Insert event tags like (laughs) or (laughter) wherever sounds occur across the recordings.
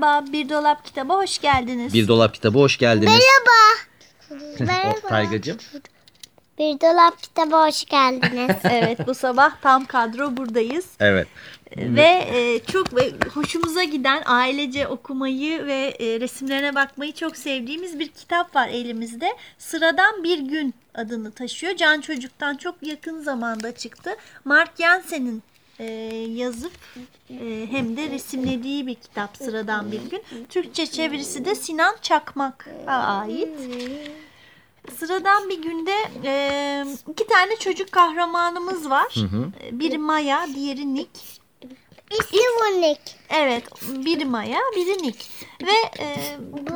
Merhaba, Bir Dolap Kitabı hoş geldiniz. Bir Dolap Kitabı hoş geldiniz. Merhaba. (laughs) O, Taygacığım. Bir dolap kitaba hoş geldiniz. (laughs) Evet, bu sabah tam kadro buradayız. Evet. Ve e, çok ve hoşumuza giden ailece okumayı ve e, resimlerine bakmayı çok sevdiğimiz bir kitap var elimizde. Sıradan Bir Gün adını taşıyor. Can Çocuk'tan çok yakın zamanda çıktı. Mark Jensen'in e, yazıp e, hem de resimlediği bir kitap Sıradan Bir Gün. Türkçe çevirisi de Sinan Çakmak'a ait. Sıradan bir günde e, iki tane çocuk kahramanımız var. E, Biri Maya, diğeri Nick. İsmi Nick. Evet, biri Maya, biri Nick. Ve e,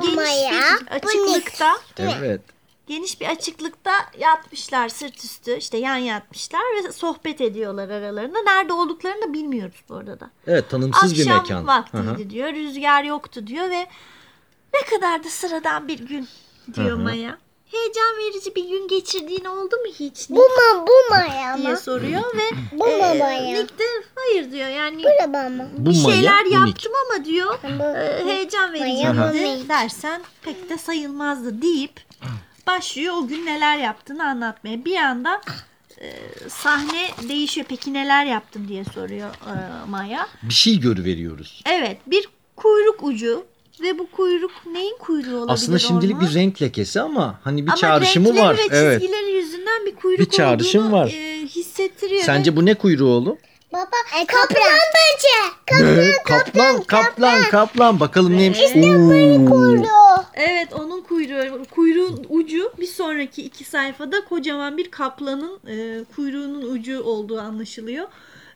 geniş Maya, bir bu açıklıkta, Evet. Geniş bir açıklıkta yatmışlar sırt üstü, işte yan yatmışlar ve sohbet ediyorlar aralarında. Nerede olduklarını da bilmiyoruz bu arada. Evet tanımsız bir Akşam mekan. vaktiydi Hı hı. diyor, rüzgar yoktu diyor ve ne kadar da sıradan bir gün diyor hı. Maya. Heyecan verici bir gün geçirdiğin oldu mu hiç? Bu mu bu maya diye mı? soruyor ve Bu e, maya? Nick de hayır diyor yani Bu? Bu bir Maya, şeyler Nick. yaptım ama diyor Bu- e, heyecan Maya, vericiydi dersen pek de sayılmazdı deyip başlıyor o gün neler yaptığını anlatmaya. Bir anda e, sahne değişiyor. Peki neler yaptın diye soruyor e, Maya. Bir şey görüveriyoruz. Evet bir kuyruk ucu ve bu kuyruk neyin kuyruğu olabilir Aslında şimdilik onun? bir renk lekesi ama hani bir Ama çağrışımı var. ve Evet. çizgileri yüzünden bir kuyruk Bir çağrışım olduğunu var. e, hissettiriyor. Sence bu ne kuyruğu oğlum? Baba kaplan bence. Ne? Kaplan, kaplan, kaplan. Bakalım neymiş? Kuyruğu. Evet onun kuyruğu, kuyruğun ucu bir sonraki iki sayfada kocaman bir kaplanın e, kuyruğunun ucu olduğu anlaşılıyor.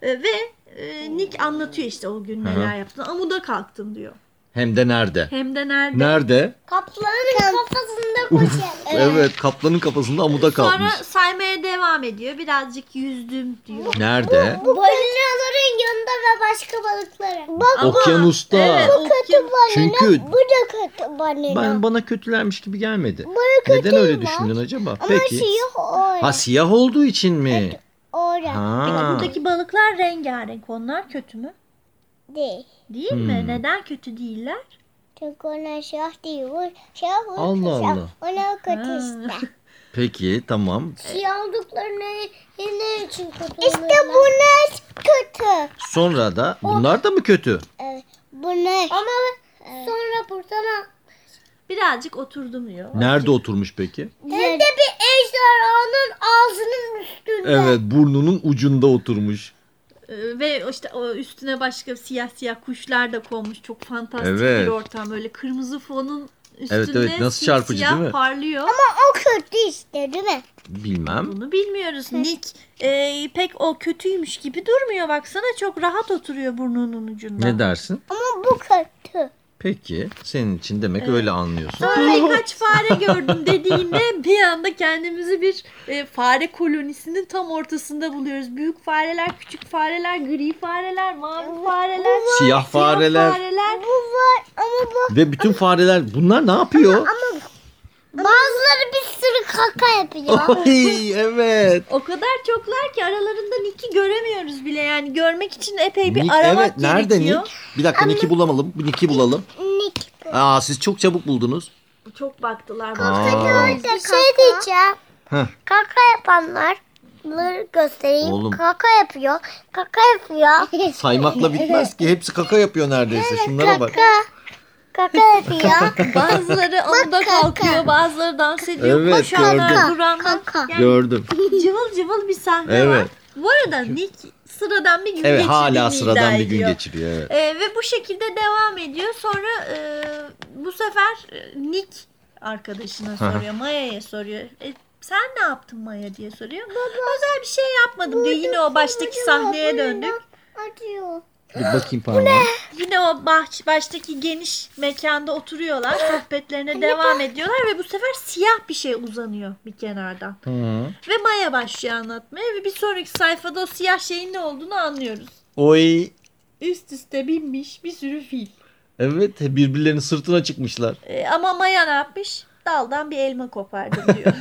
E, ve e, Nick anlatıyor işte o gün neler yaptığını. Amuda kalktım diyor. Hem de nerede? Hem de nerede? Nerede? Kaplanın kafasında koşuyor. Evet, kaplanın kafasında amuda kalmış. Sonra saymaya devam ediyor. Birazcık yüzdüm diyor. Nerede? Balinaların yanında ve başka balıkların. Bak Ama- Okyanusta. Evet, bu kötü balina. Çünkü- Bu da kötü balina. Ben bana kötülermiş gibi gelmedi. Bana kötü Neden öyle var. düşündün acaba? Ama Peki. siyah orada. Ha siyah olduğu için mi? Peki Ha. buradaki balıklar rengarenk. Onlar kötü mü? Değil. Değil mi? Hmm. Neden kötü değiller? Çünkü onlar siyah değil. Bu siyah bu Allah. Allah. Onlar kötü işte. (laughs) Peki tamam. Siyah olduklarını ne için kötü İşte bunlar kötü. Sonra da bunlar da mı kötü? Evet. Bunlar. Ama sonra buradan Birazcık oturdum diyor. Nerede oturmuş peki? hem de bir ejderhanın ağzının üstünde. Evet burnunun ucunda oturmuş. Ee, Ve işte o üstüne başka siyah siyah kuşlar da konmuş. Çok fantastik Evet. bir ortam. Böyle kırmızı fonun üstünde Evet, evet. Nasıl çarpıcı simsiyah değil mi? parlıyor. O kötü işte değil mi? Bilmem. Bunu bilmiyoruz. Nick e, pek o kötüymüş gibi durmuyor. Baksana çok rahat oturuyor burnunun ucunda. Ne dersin? Ama bu kötü. Peki senin için demek öyle anlıyorsun. Sonra birkaç fare gördüm dediğinde (laughs) bir anda kendimizi bir e, fare kolonisinin tam ortasında buluyoruz. Büyük fareler, küçük fareler, gri fareler, mavi fareler, Siyah fareler fareler. Bu var ama bu ve bütün fareler bunlar ne yapıyor? Bazıları bir sürü kaka yapıyor. (laughs) Ay evet. O kadar çoklar ki aralarında Nick'i göremiyoruz bile. Yani görmek için epey bir Nick, aramak evet nerede gerekiyor. Nick? Bir dakika Nick'i bulalım. Bir Nick'i bulalım. Nick. Aa siz çok çabuk buldunuz. Çok baktılar. Aa. Bir şey diyeceğim. Heh. Kaka yapanlar bunları göstereyim. Oğlum. Kaka yapıyor. Kaka yapıyor. Saymakla bitmez ki. Hepsi kaka yapıyor neredeyse. Şunlara bak. Kaka. Kaka yapıyor. (laughs) Bazıları amuda kalkıyor, bazıları dans ediyor. Evet, Koşanlar, gördüm. duranlar. Kaka. Yani Gördüm. cıvıl cıvıl bir sahne var. Evet. Bu arada Nick sıradan bir gün Evet geçirdiğini hala iddia sıradan bir gün ediyor. geçiriyor. Evet. Ee, ve bu şekilde devam ediyor. Sonra e, bu sefer e, Nick arkadaşına hı. soruyor. Maya'ya soruyor. E, sen ne yaptın Maya diye soruyor. Özel bir şey yapmadım diyor. Yine o baştaki sahneye döndük. Acıyor. Bir (gasps) bakayım parmağı. Yine o baş, baştaki geniş mekanda oturuyorlar. (gasps) Sohbetlerine devam ediyorlar ve bu sefer siyah bir şey uzanıyor bir kenardan. Hı. Ve Maya başlıyor anlatmaya ve bir sonraki sayfada o siyah şeyin ne olduğunu anlıyoruz. Oy. Üst üste binmiş bir sürü fil. Evet birbirlerinin sırtına çıkmışlar. Ee, ama Maya ne yapmış? Daldan bir elma kopardım diyor.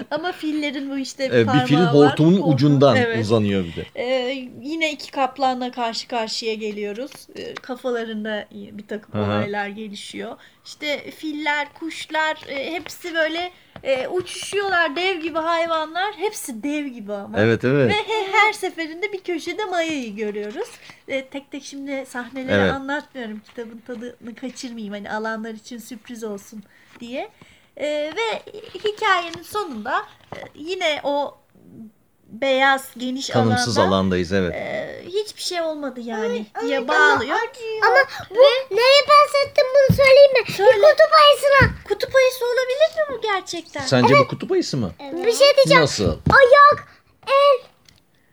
(laughs) ama fillerin bu işte bir Ee, bir parmağı filin var. hortumun Hortum- ucundan Evet. uzanıyor bir de. Ee, yine iki kaplanla karşı karşıya geliyoruz. Ee, kafalarında bir takım Aha. olaylar gelişiyor. İşte filler, kuşlar e, hepsi böyle e, uçuşuyorlar dev gibi hayvanlar. Hepsi dev gibi ama. Evet evet. Ve he- her seferinde bir köşede Maya'yı görüyoruz. E, tek tek şimdi sahneleri Evet. anlatmıyorum. Kitabın tadını kaçırmayayım. Hani alanlar için sürpriz olsun diye. E, ve hikayenin sonunda e, yine o beyaz geniş Tanımsız alanda alandayız evet. e, hiçbir şey olmadı yani diye bağlıyor. Ama bu neye benzettim bunu söyleyeyim mi? Söyle. Bir kutup ayısına. Kutup ayısı olabilir mi bu gerçekten? Sence bu kutup ayısı mı? Bir şey diyeceğim. Nasıl? Ayak, el.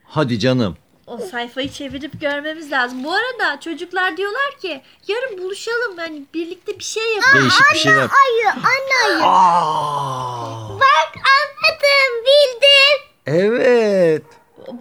Hadi canım. O sayfayı çevirip görmemiz lazım. Bu arada çocuklar diyorlar ki yarın buluşalım hani birlikte bir şey yapalım. Değişik bir şeyler. Ayı, anne ayı. Aa! Bak anladım, bildim. Evet.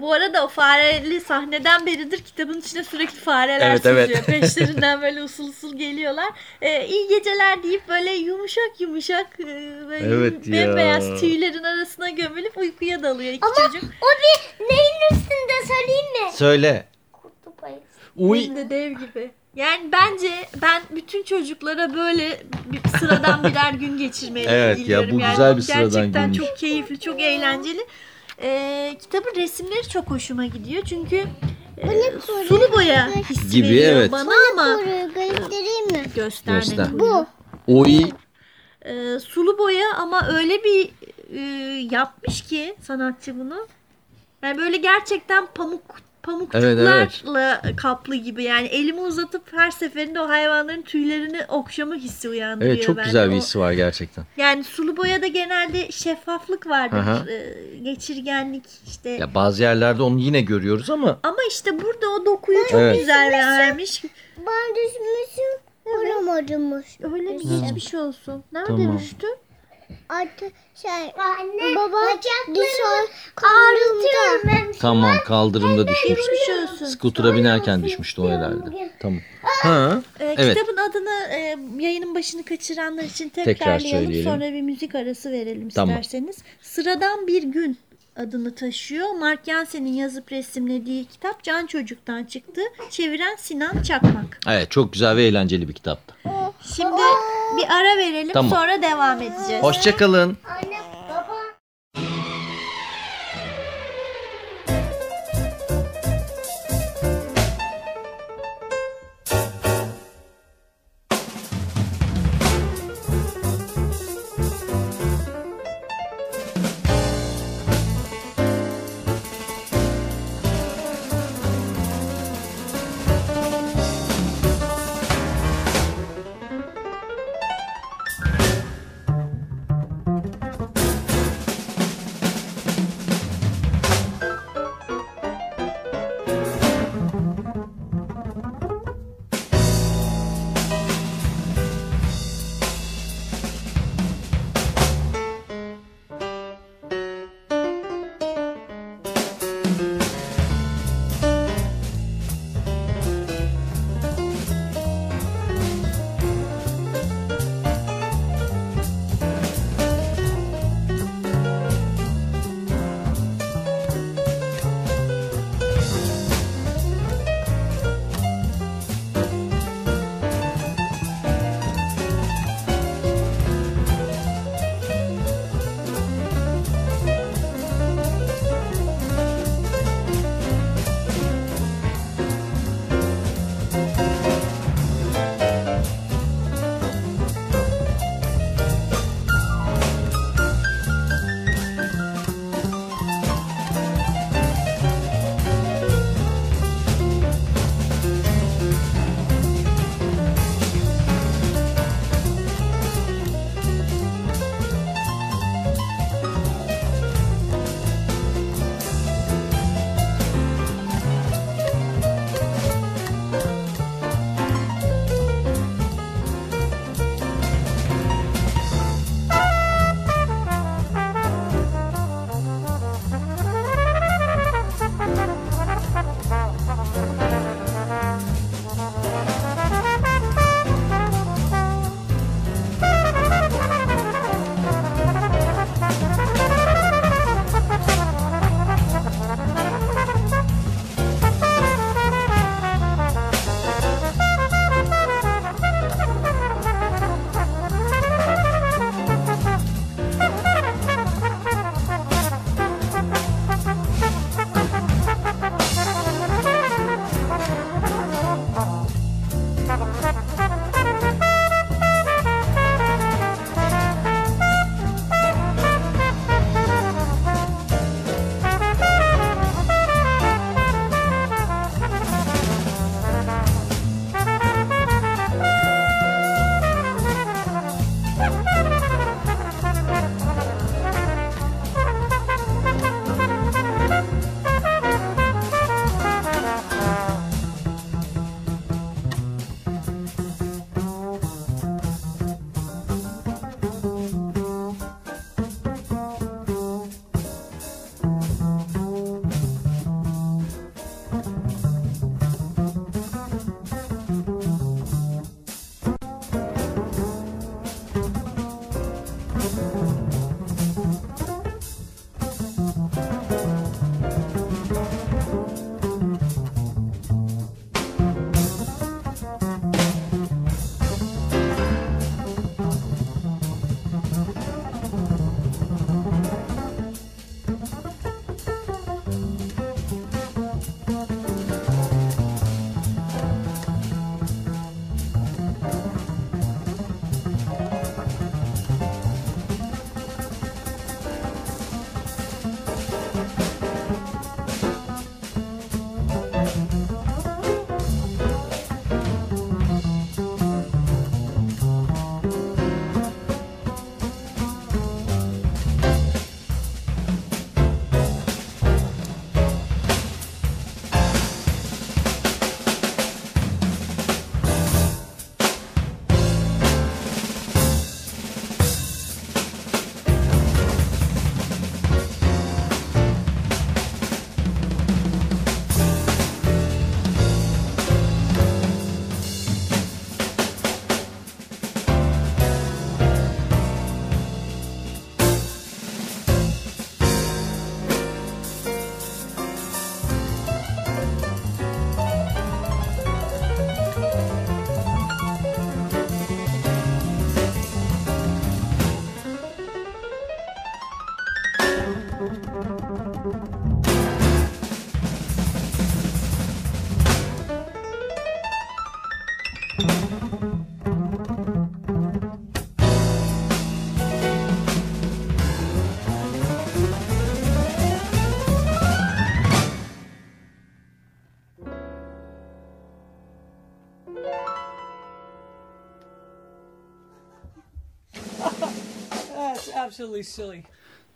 Bu arada o fareli sahneden beridir kitabın içine sürekli fareler Evet, evet. süzüyor. Peşlerinden böyle usul usul geliyorlar. Ee, iyi geceler deyip böyle yumuşak yumuşak e, böyle Evet ya. bembeyaz tüylerin arasına gömülüp uykuya dalıyor iki Ama çocuk. o bir neyin üstünde söyleyeyim mi? Söyle. Kutup ayısı. Uy. Dev gibi. Yani bence ben bütün çocuklara böyle bir sıradan birer gün geçirmeyi Evet ya, diliyorum. bu Yani güzel bir sıradan Gerçekten günmüş. çok keyifli, çok eğlenceli. Ee, kitabın resimleri çok hoşuma gidiyor çünkü e, sulu boya hissi Gibi, veriyor evet. bana ama Koruyu göstereyim mi? göster, Göster. Bu. Oy. Ee, sulu boya ama öyle bir e, yapmış ki sanatçı bunu. Yani böyle gerçekten pamuk pamukçuklarla kaplı gibi. Yani elimi uzatıp her seferinde o hayvanların tüylerini okşama hissi uyandırıyor. Evet çok bende. güzel bir hissi var gerçekten. Yani sulu boyada genelde şeffaflık vardır. Aha. Ee, geçirgenlik işte. Ya bazı yerlerde onu yine görüyoruz ama Ama işte burada o dokuyu çok Evet. güzel vermiş. Ben düşmüşüm. Bulamadım. Öyle mi? Geçmiş olsun. Nerede Tamam. düştü? Artık şey. Anne. Baba dışarı ağrıtıyorum. Tamam kaldırımda düşmüş. Olsun. Skutura binerken düşmüştü o herhalde. Tamam. Ha. Ee, Evet. Kitabın adını e, yayının başını kaçıranlar için Tekrar tekrarlayalım. söyleyelim. Sonra bir müzik arası verelim Tamam. isterseniz. Sıradan Bir Gün adını taşıyor. Mark Jansen'in yazıp resimlediği kitap Can Çocuk'tan çıktı. Çeviren Sinan Çakmak. Evet çok güzel ve eğlenceli bir kitaptı. Şimdi bir ara verelim Tamam. sonra devam edeceğiz. Hoşçakalın. Anne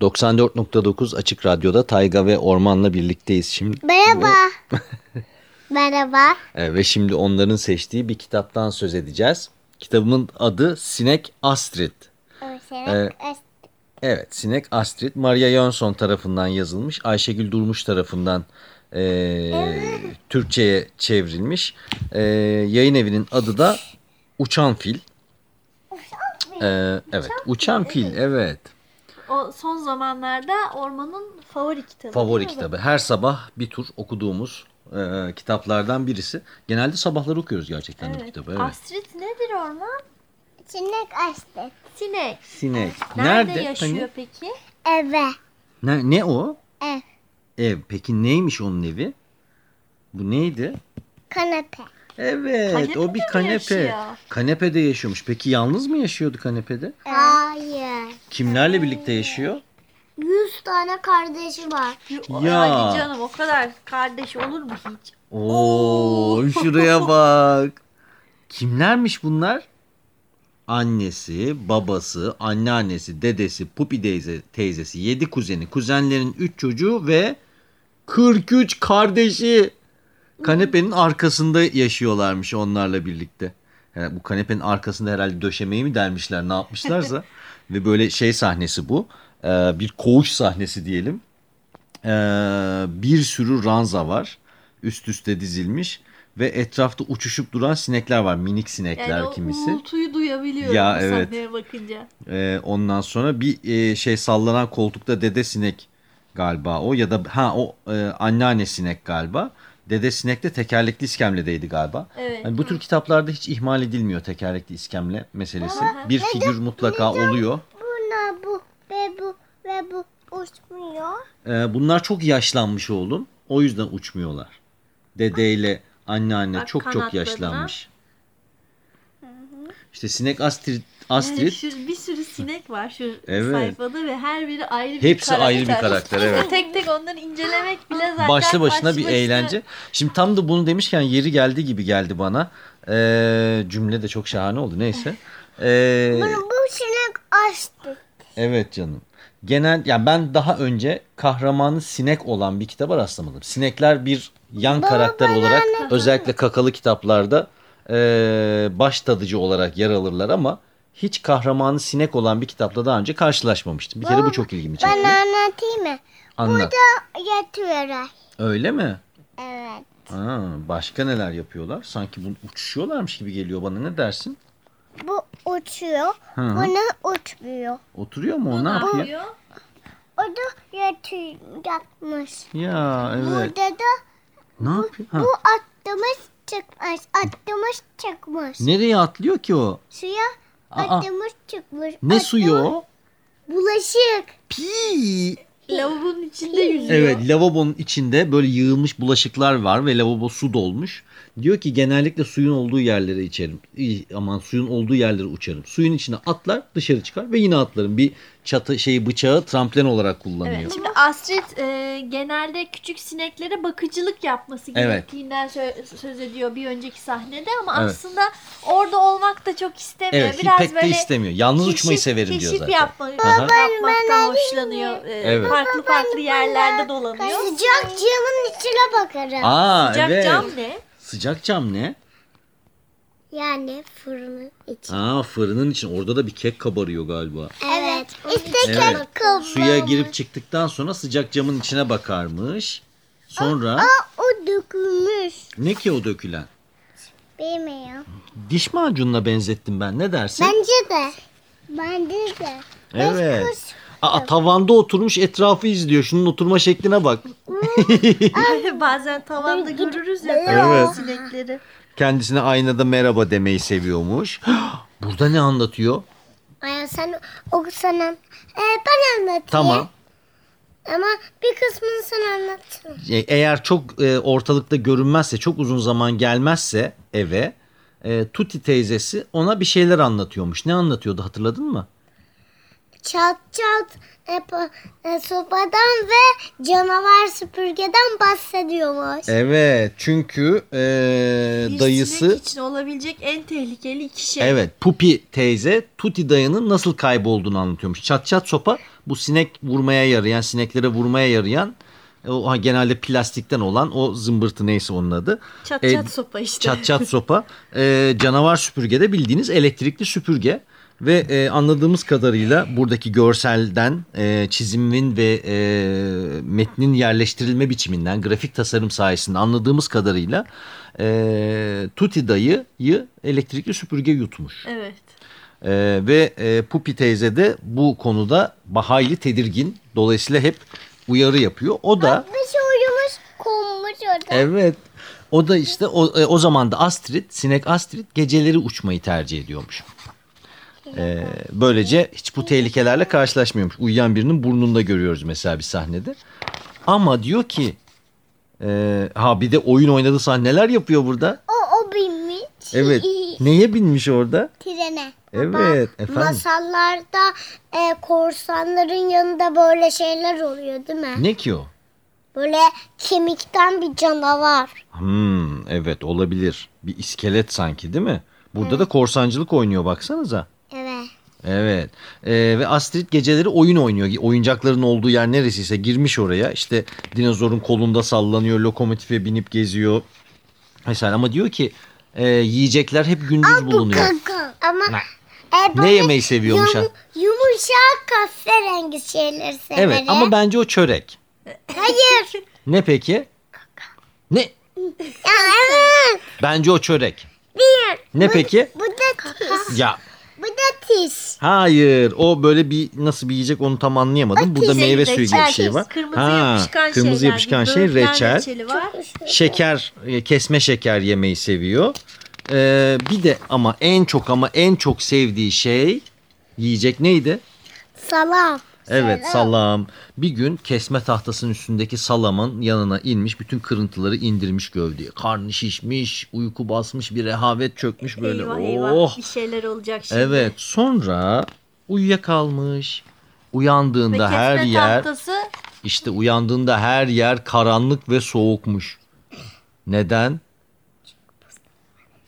94.9 Açık Radyo'da Tayga ve Orman'la birlikteyiz şimdi. Merhaba. (laughs) Merhaba. E, ve şimdi onların seçtiği bir kitaptan söz edeceğiz. Kitabımın adı Sinek Astrid. Evet. Evet, Sinek Astrid. Maria Jönsson tarafından yazılmış. Ayşegül Durmuş tarafından e, Türkçe'ye çevrilmiş. E, yayın evinin adı da Uçan Fil. E, evet, Uçan Fil, evet. O son zamanlarda Orman'ın favori kitabı. Favori kitabı. Her sabah bir tur okuduğumuz e, kitaplardan birisi. Genelde sabahları okuyoruz gerçekten bu Evet. kitabı. Evet. Astrid nedir Orman? Sinek açtı. Sinek. Sinek. Nerede, Nerede? yaşıyor Hani? peki? Eve. Ne, ne o? Ev. Ev. Peki neymiş onun evi? Bu neydi? Kanepe. Evet, Kanepede o bir kanepe. yaşıyor? Kanepede yaşıyormuş. Peki yalnız mı yaşıyordu kanepede? Hayır. Kimlerle birlikte yaşıyor? Yüz tane kardeşi var. Ya. Hadi canım o kadar kardeş olur mu hiç? Oo, (laughs) şuraya bak. Kimlermiş bunlar? Annesi, babası, anneannesi, dedesi, Pupi teyze, teyzesi, yedi kuzeni, kuzenlerin üç çocuğu ve 43 kardeşi. Kanepenin arkasında yaşıyorlarmış onlarla birlikte. Yani bu kanepenin arkasında herhalde döşemeyi mi delmişler ne yapmışlarsa. (laughs) ve böyle şey sahnesi bu. Ee, bir koğuş sahnesi diyelim. Ee, bir sürü ranza var. Üst üste dizilmiş. Ve etrafta uçuşup duran sinekler var. Minik sinekler Yani kimisi. uğultuyu duyabiliyorum Ya, bu evet. sahneye bakınca. Ee, ondan sonra bir e, şey sallanan koltukta dede sinek galiba o ya da ha o e, anneanne sinek galiba. Dede sinek de tekerlekli iskemledeydi galiba. Evet. Hani bu tür kitaplarda hiç ihmal edilmiyor tekerlekli iskemle meselesi. Bir figür mutlaka oluyor. Buna bu ve bu ve bu uçmuyor. Ee, bunlar çok yaşlanmış oğlum. O yüzden uçmuyorlar. Dedeyle anneanne Bak çok çok yaşlanmış. İşte sinek Astrid, Yani Astrid şu, bir sürü sinek var şu Evet. sayfada ve her biri ayrı bir Hepsi karakter. ayrı bir karakter, evet. tek tek onları incelemek bile zaten başlı başına bir başlı eğlence. Şimdi tam da bunu demişken yeri geldi gibi geldi bana. Ee, cümle de çok şahane oldu neyse. Ee, bu sinek açtı. evet canım. Genel yani ben daha önce kahramanı sinek olan bir kitaba rastlamadım. Sinekler bir yan karakter olarak özellikle kakalı kitaplarda ee, baş tadıcı olarak yer alırlar ama hiç kahramanı sinek olan bir kitapla daha önce karşılaşmamıştım. Bir kere bu çok ilgimi çekti. Ben anlatayım mı? Anlat. Yatıyor. Öyle mi? Evet. Ha, başka neler yapıyorlar? Sanki bu uçuşuyorlarmış gibi geliyor bana. Ne dersin? Bu uçuyor. Hı. Bunu uçmuyor. Oturuyor mu o? Ne yapıyor? O da yatacakmış. Ya evet. Burada da Ne yapıyor? Ha. bu attığımız çıkmış. Attığımız çıkmış. Nereye atlıyor ki o? Suya Aa. çıkmış. Ne Attığımız- suyu o? Bulaşık. Pi. (laughs) Lavabonun içinde yüzüyor. Evet lavabonun içinde böyle yığılmış bulaşıklar var ve lavabo su dolmuş. Diyor ki genellikle suyun olduğu yerlere içerim. Aman suyun olduğu yerlere uçarım. Suyun içine atlar dışarı çıkar ve yine atlarım. Bir çatı şeyi bıçağı tramplen olarak kullanıyor. Evet, şimdi Astrid e, genelde küçük sineklere bakıcılık yapması Evet. gerektiğinden sö- söz ediyor bir önceki sahnede ama Evet. aslında orada olmak da çok istemiyor. Evet Biraz pek de böyle istemiyor. Yalnız keşif- uçmayı severim diyor keşif zaten. yapma, Aha. yapmaktan hoşlanıyor. E, Evet. Farklı farklı yerlerde dolanıyor. Sıcak camın içine bakarım. Aa Sıcak evet. cam ne? Sıcak cam ne? Yani fırının içi. Aa fırının için orada da bir kek kabarıyor galiba. Evet. İşte Evet. kabarmış. Suya girip çıktıktan sonra sıcak camın içine bakarmış. Sonra O dökülmüş. ne ki o dökülen? Bilmiyorum. Diş macununa benzettim ben. Ne dersin? Bence de. Bence de. Evet. Kız- Aa tavanda oturmuş etrafı izliyor. Şunun oturma şekline bak. (laughs) Bazen tavanda görürüz ya Evet. sinekleri. Kendisine aynada merhaba demeyi seviyormuş. (gasps) Burada ne anlatıyor? Ay sen okusana. Ee, ben anlatayım. Tamam. Ama bir kısmını sen anlatsın. E, Eğer çok e, ortalıkta görünmezse, çok uzun zaman gelmezse eve, e, Tuti teyzesi ona bir şeyler anlatıyormuş. Ne anlatıyordu hatırladın mı? Çat çat e, e, sopadan ve canavar süpürgeden bahsediyormuş. Evet çünkü e, Bir dayısı sinek için olabilecek en tehlikeli iki şey. Evet Pupi teyze Tuti dayının nasıl kaybolduğunu anlatıyormuş. Çat çat sopa bu sinek vurmaya yarayan sineklere vurmaya yarayan e, o genelde plastikten olan o zımbırtı neyse onun adı. Çat E, çat sopa işte. Çat çat (laughs) sopa. E, canavar süpürgede bildiğiniz elektrikli süpürge. Ve e, anladığımız kadarıyla buradaki görselden, e, çizimin ve e, metnin yerleştirilme biçiminden, grafik tasarım sayesinde anladığımız kadarıyla e, Tuti dayıyı elektrikli süpürge yutmuş. Evet. E, ve e, Pupi teyze de bu konuda bahayli tedirgin. Dolayısıyla hep uyarı yapıyor. O da... Şey uyumuş konmuş orada. Evet. O da işte o, e, o zaman da Astrid, sinek Astrid geceleri uçmayı tercih ediyormuş. Ee, böylece hiç bu tehlikelerle karşılaşmıyormuş. Uyuyan birinin burnunda görüyoruz mesela bir sahnede. Ama diyor ki e, ha bir de oyun oynadığı sahneler yapıyor burada. O, o binmiş. Evet. (laughs) Neye binmiş orada? Trene. Evet efendim. Masallarda e, korsanların yanında böyle şeyler oluyor değil mi? Ne ki o? Böyle kemikten bir canavar. Hmm, evet olabilir. Bir iskelet sanki değil mi? Burada da korsancılık oynuyor baksanıza. Evet. Ee, ve Astrid geceleri oyun oynuyor. Oyuncakların olduğu yer neresiyse girmiş oraya. İşte dinozorun kolunda sallanıyor, lokomotife binip geziyor. Mesela ama diyor ki e, yiyecekler hep gündüz bulunuyor. Kaka. Ama Ne? e, Ne yemeyi seviyormuş yum- yumuşak kahverengi şeyleri severim. Evet ama bence o çörek. Hayır. Ne peki? Ne? ya, evet. Bence o çörek. Bir. Ne peki? Bu da tiş. Ya Bu da tiş. hayır o böyle bir nasıl bir yiyecek onu tam anlayamadım. Burada Şey, meyve suyu gibi bir şey var. Kırmızı Ha, yapışkan kırmızı şeyler. yapışkan şey reçel. şeker e, kesme şeker yemeyi seviyor. Ee, bir de ama en çok ama en çok sevdiği şey yiyecek neydi? Salam. Evet salam. Bir gün kesme tahtasının üstündeki salamın yanına inmiş bütün kırıntıları indirmiş gövdeye. Karnı şişmiş, uyku basmış, bir rehavet çökmüş böyle. Eyvah eyvah oh. bir şeyler olacak şimdi. Evet sonra uyuyakalmış. Ve Uyandığında kesme her yer tahtası işte uyandığında her yer karanlık ve soğukmuş. Neden?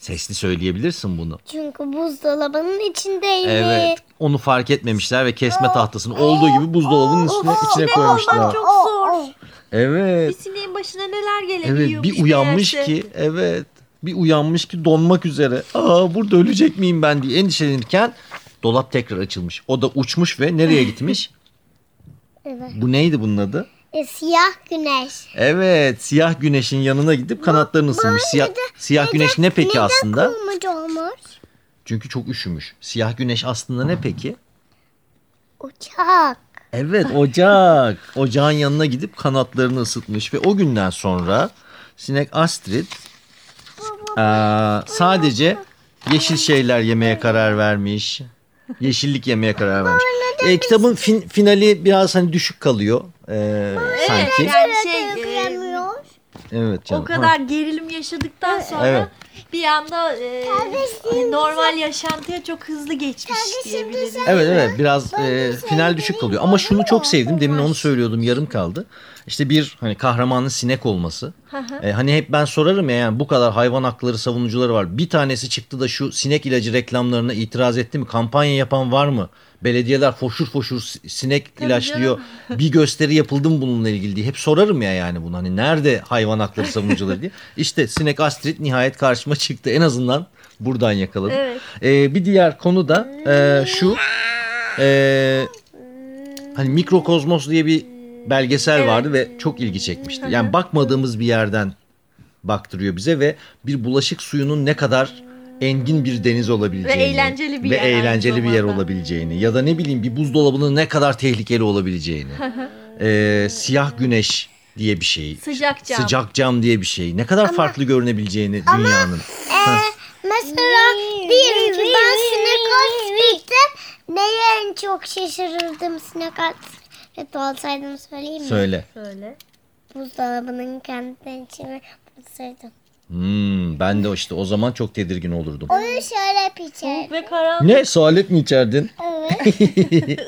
Sesli söyleyebilirsin bunu. Çünkü buzdolabının içindeymiş. Evet. Onu fark etmemişler ve kesme tahtasını olduğu gibi buzdolabının üstüne içine koymuşlar. çok zor. Bir Evet. sineğin başına neler gelebiliyor. Evet bir uyanmış ki evet bir uyanmış ki donmak üzere. Aa burada ölecek miyim ben diye endişelenirken dolap tekrar açılmış. O da uçmuş ve nereye gitmiş? (laughs) Evet. Bu neydi bunun adı? E, siyah güneş. Evet siyah güneşin yanına gidip kanatlarını ısırmış. Siyah, siyah güneş ne peki neden aslında? olmuş? Çünkü çok üşümüş. Siyah güneş aslında ne peki? Uçak. Evet ocak. Ocağın yanına gidip kanatlarını ısıtmış ve o günden sonra sinek Astrid eee, sadece yeşil şeyler yemeye karar vermiş. Yeşillik yemeye karar vermiş. E, kitabın fin- finali biraz hani düşük kalıyor eee, sanki. Yani şey e. Evet canım. o kadar gerilim yaşadıktan sonra Evet. bir anda e, normal yaşantıya çok hızlı geçmiş diyebiliriz. Evet evet biraz e, final düşük kalıyor. Ama şunu çok sevdim. Demin onu söylüyordum yarım kaldı. İşte bir hani kahramanın sinek olması. E, hani hep ben sorarım ya yani bu kadar hayvan hakları savunucuları var. Bir tanesi çıktı da şu sinek ilacı reklamlarına itiraz etti mi? Kampanya yapan var mı? Belediyeler foşur foşur si- sinek ilaçlıyor. Bir gösteri yapıldı mı bununla ilgili diye. Hep sorarım ya yani bunu. Hani nerede hayvan hakları savunucuları diye. İşte sinek Astrid nihayet karşıma çıktı. En azından buradan yakaladım. Evet. E, bir diğer konu da e, şu. E, hani Mikrokozmos diye bir belgesel vardı ve çok ilgi çekmişti. Yani bakmadığımız bir yerden baktırıyor bize ve bir bulaşık suyunun ne kadar engin bir deniz olabileceğini Ve eğlenceli bir ve yer eğlenceli bir yer olabileceğini ya da ne bileyim bir buzdolabının ne kadar tehlikeli olabileceğini. Ee, siyah güneş diye bir şey. Sıcak cam. Sıcak cam diye bir şey. Ne kadar farklı görünebileceğini dünyanın. Mesela diyelim ki ben Astrid'de neye en çok şaşırırdım sinek Astrid olsaydım söyleyeyim mi? Söyle. Böyle. Buzdolabının kendi içine bulsaydım. Hmm, ben de işte o zaman çok tedirgin olurdum. Onu şöyle içer. Ve karanlık Ne? Sualet mi içerdin?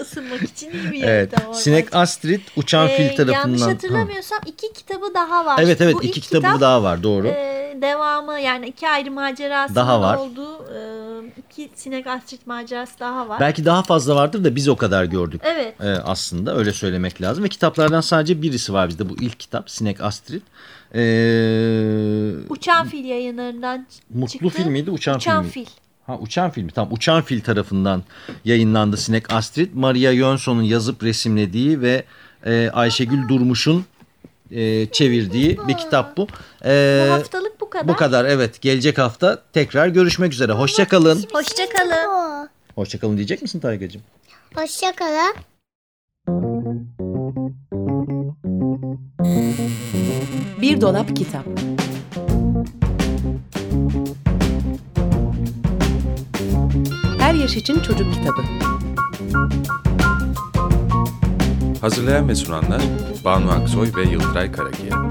ısınmak (laughs) (laughs) için iyi bir Evet. yöntem. orman. Sinek Astrid uçan Ee, fil tarafından. Yanlış Hı. hatırlamıyorsam iki kitabı daha var. Evet evet Bu iki kitabı kitap, daha var doğru. e, devamı yani iki ayrı macerasının Daha var. olduğu e, iki Sinek Astrid macerası daha var. Belki daha fazla vardır da biz o kadar gördük. Evet. Ee, aslında öyle söylemek lazım. Ve kitaplardan sadece birisi var bizde. Bu ilk kitap Sinek Astrid. Ee, Uçan Fil yayınlarından Mutlu çıktı. Fil miydi, Uçan Fil Uçan mi? Fil. Ha Uçan Fil mi? Tamam Uçan Fil tarafından yayınlandı Sinek Astrid. Maria Jönsson'un yazıp resimlediği ve e, Ayşegül Durmuş'un e, çevirdiği bir kitap bu. Ee, Bu haftalık kadar. bu kadar evet. Gelecek hafta tekrar görüşmek üzere. Hoşçakalın. Hoşçakalın. Bu. Hoşçakalın diyecek misin Taygacığım? Hoşça kalın. Bir dolap kitap. Her yaş için çocuk kitabı. Hazırlayan ve sunanlar Banu Aksoy ve Yıldıray Karakiya.